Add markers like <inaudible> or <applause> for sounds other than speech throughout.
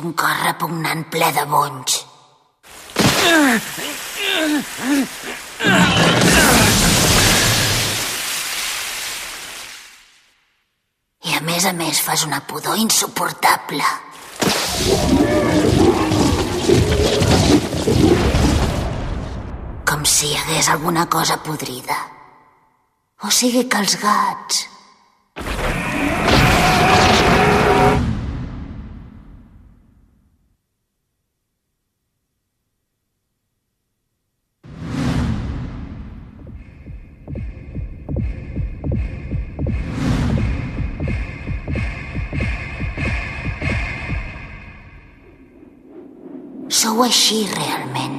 Un cor repugnant ple de bonys. I a més a més fas una pudor insuportable. Com si hi hagués alguna cosa podrida. O sigui que els gats... Sou així realment.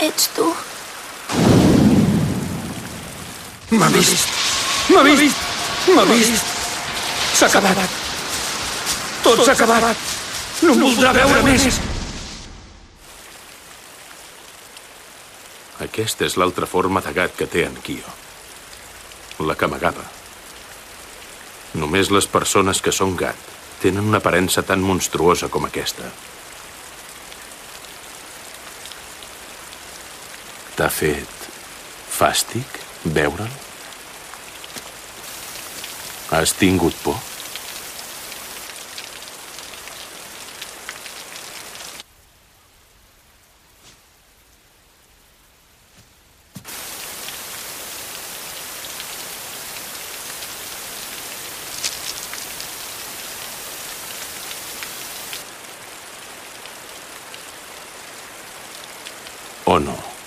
Ets tu? M'ha vist! M'ha vist! M'ha vist! S'ha acabat! Tot s'ha acabat! No em voldrà veure més! Aquesta és l'altra forma de gat que té en Kyo. La camagava. Només les persones que són gat tenen una aparença tan monstruosa com aquesta. T'ha fet fàstic veure'l? Has tingut por? O no?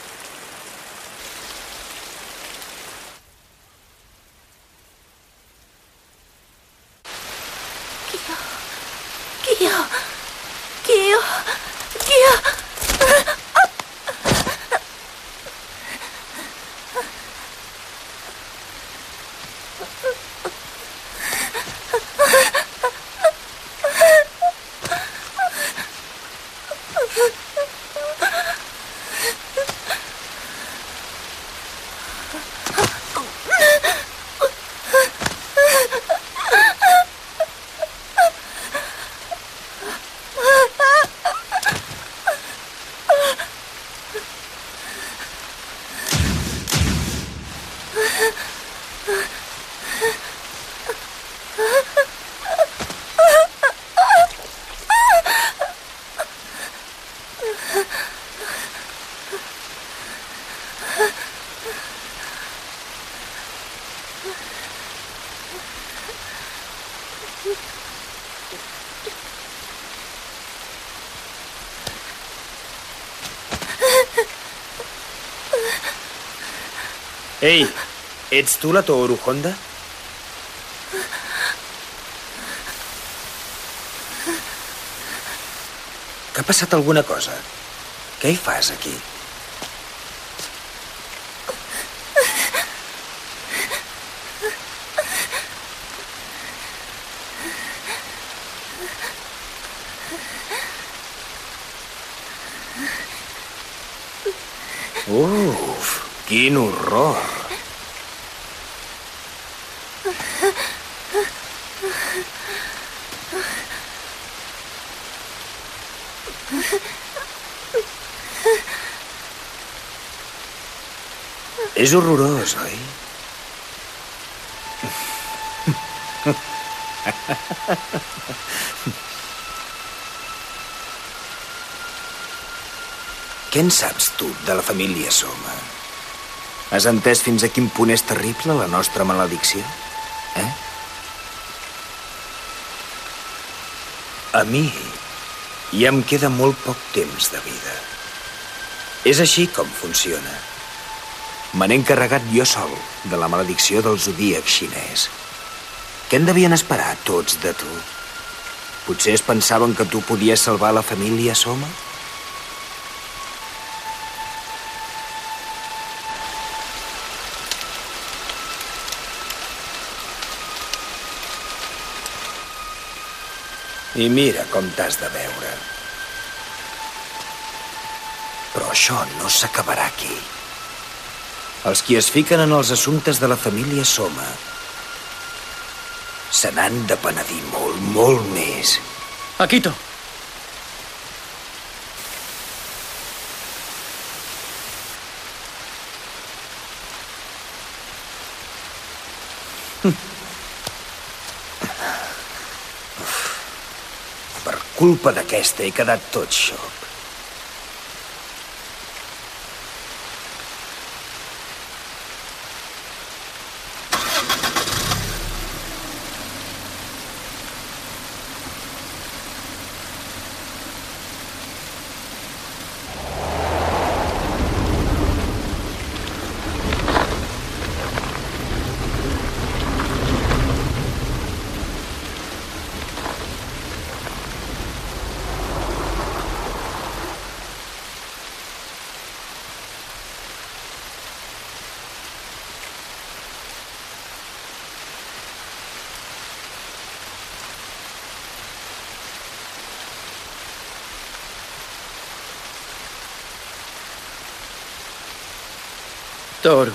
Ei, ets tu la Toru Honda? Que ha passat alguna cosa? Què hi fas aquí? Uf, quin horror. És horrorós, oi? Què en saps tu de la família Soma? Has entès fins a quin punt és terrible la nostra maledicció? Eh? A mi ja em queda molt poc temps de vida. És així com funciona. Me n'he encarregat jo sol de la maledicció del zodíac xinès. Què en devien esperar tots de tu? Potser es pensaven que tu podies salvar la família Soma? I mira com t'has de veure. Però això no s'acabarà aquí. Els qui es fiquen en els assumptes de la família Soma se n'han de penedir molt, molt més. Akito. Per culpa d'aquesta he quedat tot xoc. toro.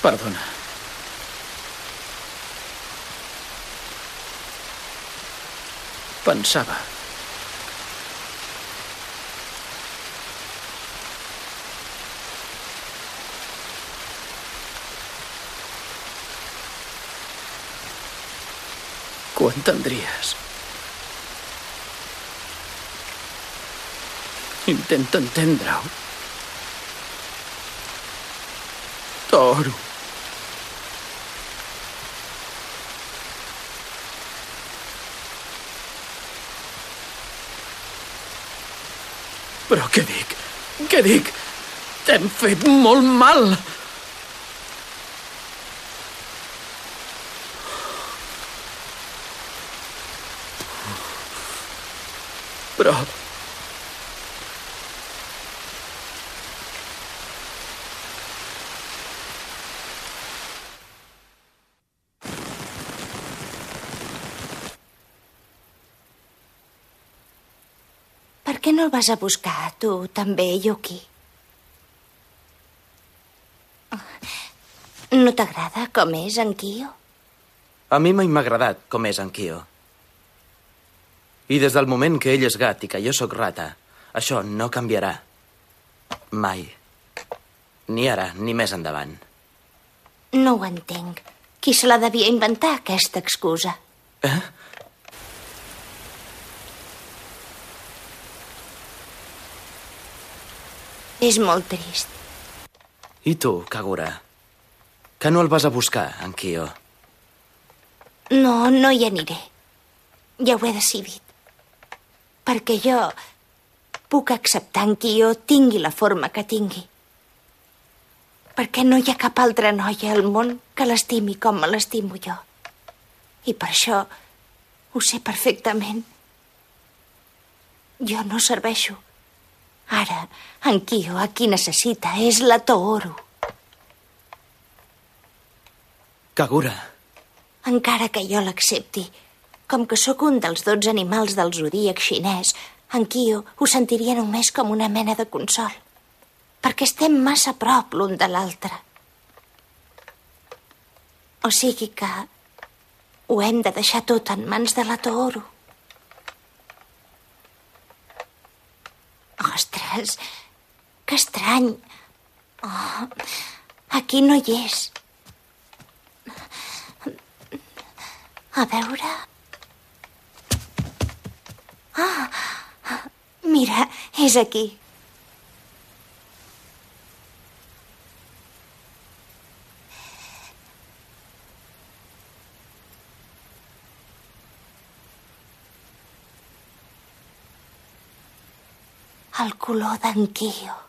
Perdona. Pensaba entendries. Intenta entendre-ho. Toro. Però què dic? Què dic? T'hem fet molt mal. Però... Per què no el vas a buscar, tu també, Yuki? No t'agrada com és en Kyo? A mi mai m'ha agradat com és en Kyo. I des del moment que ell és gat i que jo sóc rata, això no canviarà. Mai. Ni ara, ni més endavant. No ho entenc. Qui se la devia inventar, aquesta excusa? Eh? És molt trist. I tu, Kagura? Que no el vas a buscar, en Kyo? No, no hi aniré. Ja ho he decidit. Perquè jo puc acceptar en Kyo tingui la forma que tingui. Perquè no hi ha cap altra noia al món que l'estimi com me l'estimo jo. I per això ho sé perfectament. Jo no serveixo. Ara, en Kyo a qui necessita és la Tooro. Kagura, Encara que jo l'accepti, com que sóc un dels dotze animals del zodíac xinès, en Kyo ho sentiria només com una mena de consol, perquè estem massa prop l'un de l'altre. O sigui que ho hem de deixar tot en mans de la Tooro. Ostres, que estrany. Oh, aquí no hi és. A veure... Ah, mira, és aquí. El color d'en Kyo.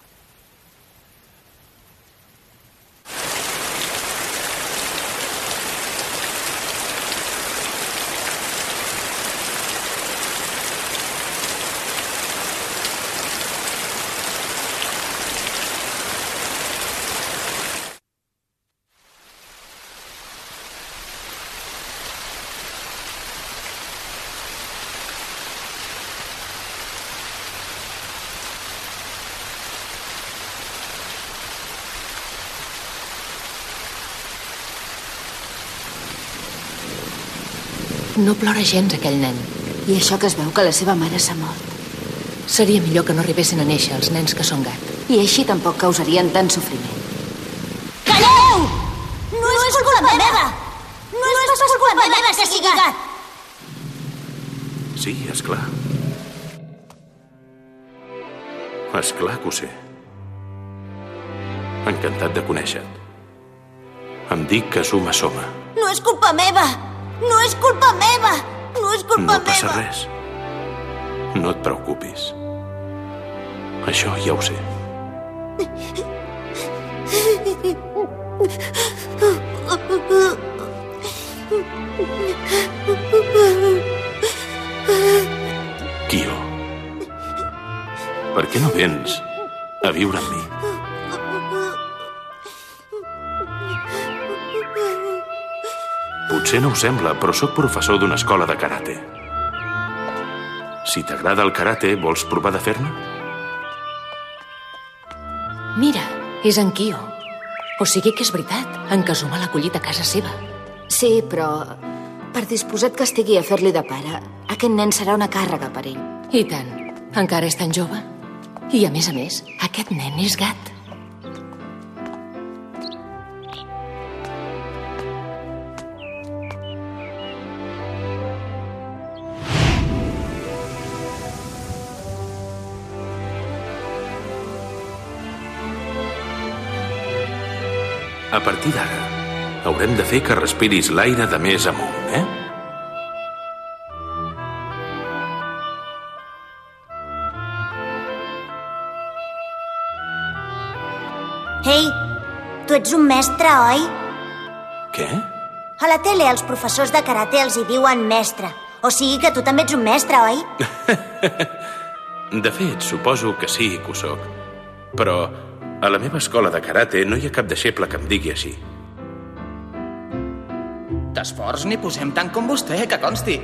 No plora gens, aquell nen. I això que es veu que la seva mare s'ha mort. Seria millor que no arribessin a néixer els nens que són gat. I així tampoc causarien tant sofriment. Calleu! No, no és culpa meva! No és pas culpa meva que sigui gat! Sí, és clar. És clar que ho sé. Encantat de conèixer-te. Em dic Kazuma Soma. No és culpa meva! No és culpa meva! No és culpa No passa meva! res. No et preocupis. Això ja ho sé. Kyo, per què no vens a viure amb mi? Potser no ho sembla, però sóc professor d'una escola de karate. Si t'agrada el karate, vols provar de fer-ne? Mira, és en Kyo. O sigui que és veritat, en Kazuma l'ha acollit a casa seva. Sí, però per disposat que estigui a fer-li de pare, aquest nen serà una càrrega per ell. I tant, encara és tan jove. I a més a més, aquest nen és gat. A partir d'ara, haurem de fer que respiris l'aire de més amunt, eh? Ei, tu ets un mestre, oi? Què? A la tele els professors de karate els hi diuen mestre. O sigui que tu també ets un mestre, oi? <laughs> De fet, suposo que sí que ho soc. Però a la meva escola de karate no hi ha cap deixeble que em digui així. D'esforç n'hi posem tant com vostè, que consti.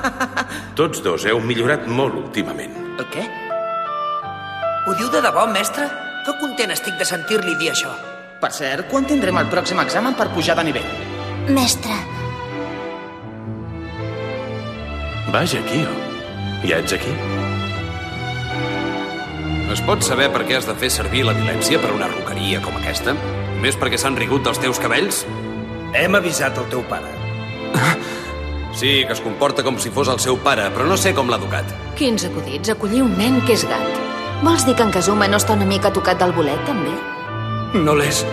<laughs> Tots dos heu millorat molt últimament. El què? Ho diu de debò, mestre? Que content estic de sentir-li dir això. Per cert, quan tindrem el pròxim examen per pujar de nivell? Mestre, Vaja, Kyo. Ja ets aquí? Es pot saber per què has de fer servir la violència per una roqueria com aquesta? Més perquè s'han rigut dels teus cabells? Hem avisat el teu pare. <laughs> Sí, que es comporta com si fos el seu pare, però no sé com l'ha educat. Quins acudits, acollir un nen que és gat. Vols dir que en Kazuma no està una mica tocat del bolet, també? No l'és.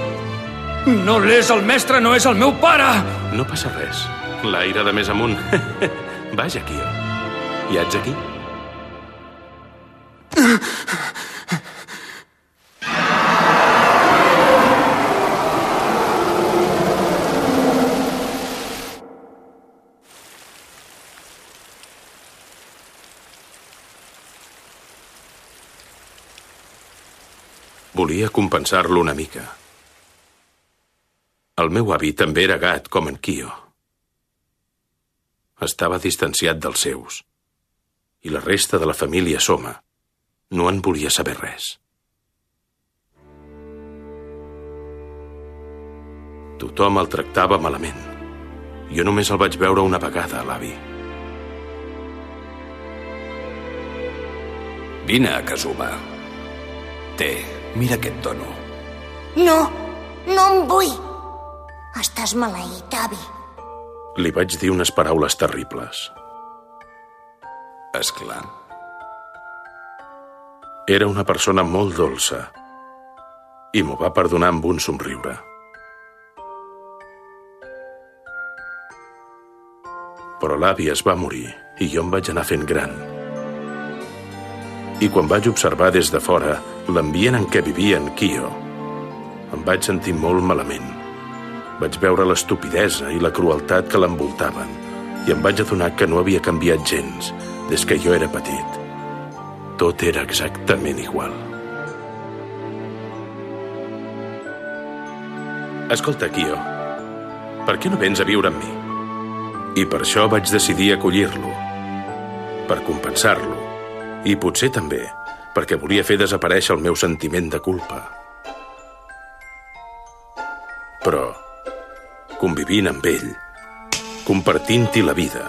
No l'és, el mestre no és el meu pare! No passa res. L'aire de més amunt. <laughs> Vaja, Kyo. Ja ets aquí? Volia compensar-lo una mica. El meu avi també era gat, com en Kyo. Estava distanciat dels seus. I la resta de la família Soma no en volia saber res. Tothom el tractava malament. Jo només el vaig veure una vegada, l'avi. Vine, Kazuma. Té, mira què et dono. no, no em vull. Estàs maleït, avi. Li vaig dir unes paraules terribles. És clar. Era una persona molt dolça i m'ho va perdonar amb un somriure. Però l'avi es va morir i jo em vaig anar fent gran. I quan vaig observar des de fora l'ambient en què vivia en Kyo, em vaig sentir molt malament. Vaig veure l'estupidesa i la crueltat que l'envoltaven i em vaig adonar que no havia canviat gens des que jo era petit. Tot era exactament igual. Escolta, Kyo, per què no vens a viure amb mi? I per això vaig decidir acollir-lo. Per compensar-lo. I potser també perquè volia fer desaparèixer el meu sentiment de culpa. Però, convivint amb ell, compartint-hi la vida.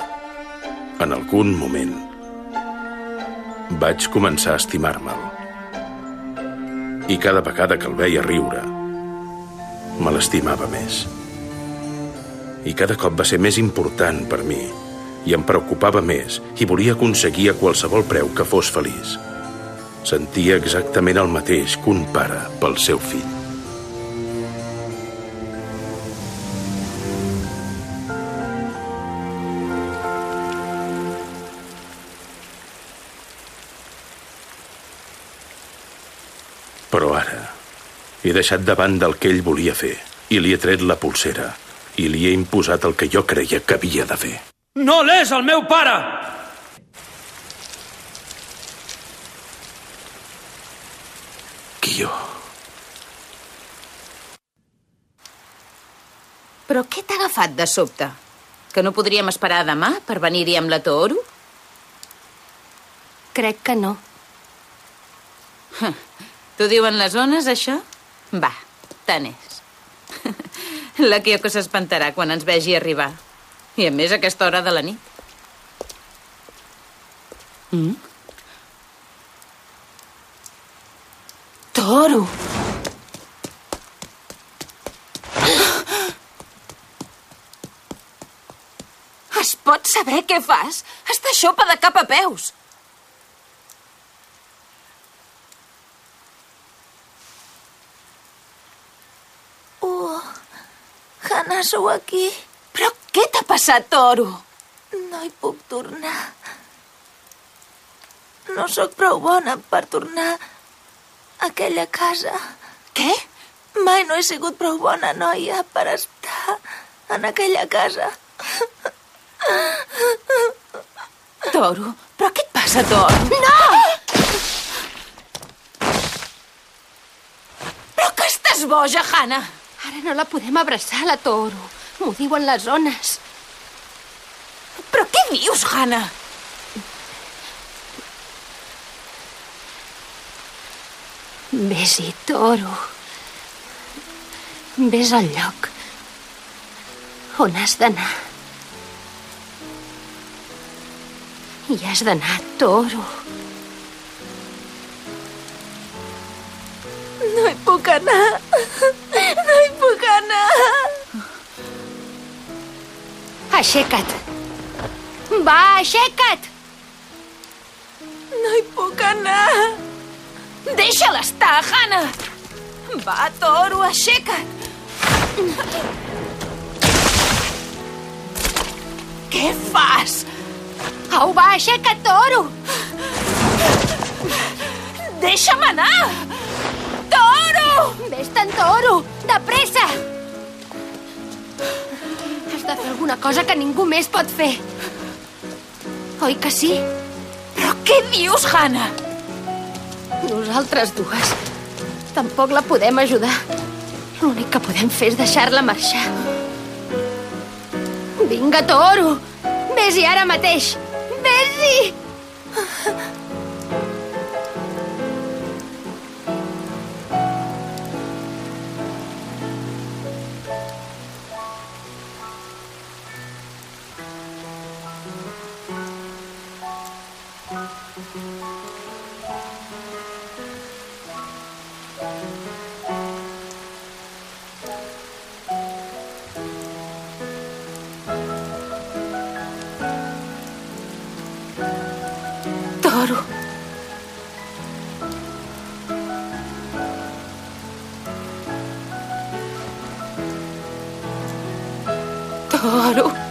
En algun moment vaig començar a estimar-me'l. I cada vegada que el veia riure, me l'estimava més. I cada cop va ser més important per mi i em preocupava més i volia aconseguir a qualsevol preu que fos feliç. Sentia exactament el mateix que un pare pel seu fill. Però ara he deixat de banda el que ell volia fer i li he tret la pulsera i li he imposat el que jo creia que havia de fer. No l'és el meu pare! Però què t'ha agafat de sobte? Que no podríem esperar demà per venir-hi amb la Toro? Crec que no. <laughs> T'ho diuen les ones, això? Va, tant és. <laughs> La Kyoko s'espantarà quan ens vegi arribar. I a més a aquesta hora de la nit. Mm? Toro! Es pot saber què fas? Està xopa de cap a peus. Oh, Hanna, sou aquí? Però què t'ha passat, Toro? No hi puc tornar. No sóc prou bona per tornar a aquella casa. Què? Mai no he sigut prou bona noia per estar en aquella casa. Toro, però què et passa, Toro? No! Però que estàs boja, Hanna? Ara no la podem abraçar, la Toro. M'ho diuen les ones. Però què dius, Hanna? Vés-hi, Toro. Vés al lloc on has d'anar. Hi has d'anar, Toro. No hi puc anar. No hi puc anar. Aixeca't. Va, aixeca't! No hi puc anar. Deixa-la estar, Hanna! Va, Toro, aixeca't! Què fas? Au, va, aixeca't, Toro! Deixa'm anar! Toro! Vés-te'n, Toro! De pressa! Has de fer alguna cosa que ningú més pot fer. Oi que sí? Però què dius, Hanna? Nosaltres dues tampoc la podem ajudar. L'únic que podem fer és deixar-la marxar. Vinga, Toro! Vés-hi ara mateix! Vés-hi! <laughs> ろう